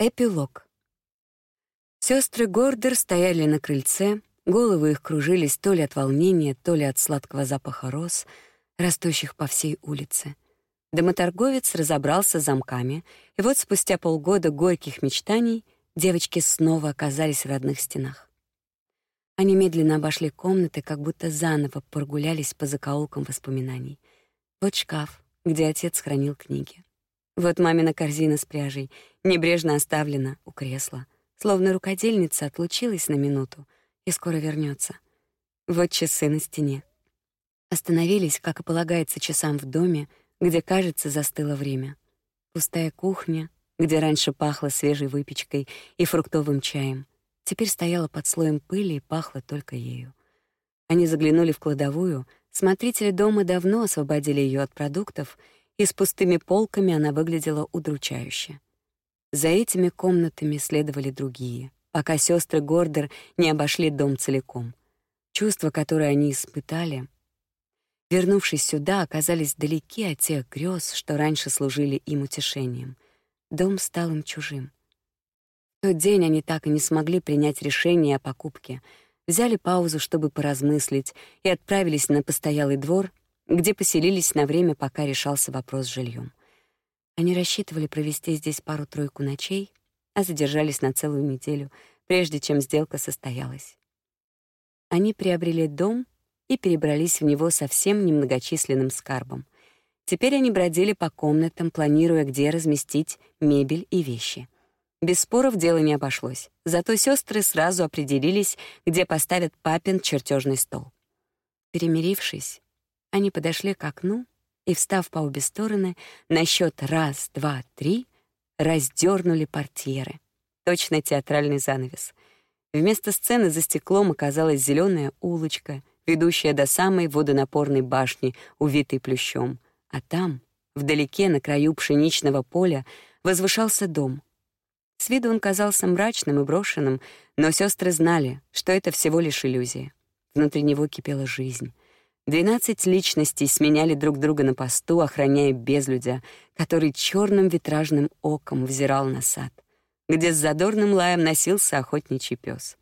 Эпилог. Сестры Гордер стояли на крыльце, головы их кружились то ли от волнения, то ли от сладкого запаха роз, растущих по всей улице. Домоторговец разобрался с замками, и вот спустя полгода горьких мечтаний девочки снова оказались в родных стенах. Они медленно обошли комнаты, как будто заново прогулялись по закоулкам воспоминаний. Вот шкаф, где отец хранил книги. Вот мамина корзина с пряжей, небрежно оставлена у кресла, словно рукодельница отлучилась на минуту и скоро вернется. Вот часы на стене. Остановились, как и полагается часам в доме, где, кажется, застыло время. Пустая кухня, где раньше пахло свежей выпечкой и фруктовым чаем, теперь стояла под слоем пыли и пахла только ею. Они заглянули в кладовую, смотрители дома давно освободили ее от продуктов — и с пустыми полками она выглядела удручающе. За этими комнатами следовали другие, пока сестры Гордер не обошли дом целиком. Чувства, которые они испытали, вернувшись сюда, оказались далеки от тех грез, что раньше служили им утешением. Дом стал им чужим. В тот день они так и не смогли принять решение о покупке, взяли паузу, чтобы поразмыслить, и отправились на постоялый двор — где поселились на время, пока решался вопрос с жильем. Они рассчитывали провести здесь пару-тройку ночей, а задержались на целую неделю, прежде чем сделка состоялась. Они приобрели дом и перебрались в него со всем немногочисленным скарбом. Теперь они бродили по комнатам, планируя, где разместить мебель и вещи. Без споров дело не обошлось, зато сестры сразу определились, где поставят папин чертежный стол. Перемирившись, они подошли к окну и, встав по обе стороны, на счет раз, два, три, раздернули портьеры. Точно театральный занавес. Вместо сцены за стеклом оказалась зеленая улочка, ведущая до самой водонапорной башни, увитой плющом. А там, вдалеке, на краю пшеничного поля, возвышался дом. С виду он казался мрачным и брошенным, но сестры знали, что это всего лишь иллюзия. Внутри него кипела жизнь. Двенадцать личностей сменяли друг друга на посту, охраняя безлюдя, который черным витражным оком взирал на сад, где с задорным лаем носился охотничий пес.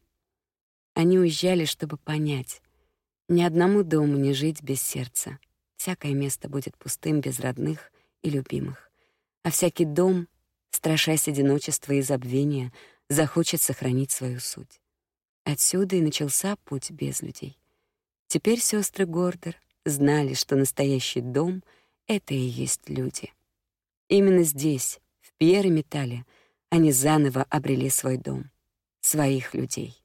Они уезжали, чтобы понять, ни одному дому не жить без сердца. Всякое место будет пустым без родных и любимых, а всякий дом, страшась одиночества и забвения, захочет сохранить свою суть. Отсюда и начался путь без людей. Теперь сестры Гордер знали, что настоящий дом — это и есть люди. Именно здесь, в Пьере-Металле, они заново обрели свой дом, своих людей.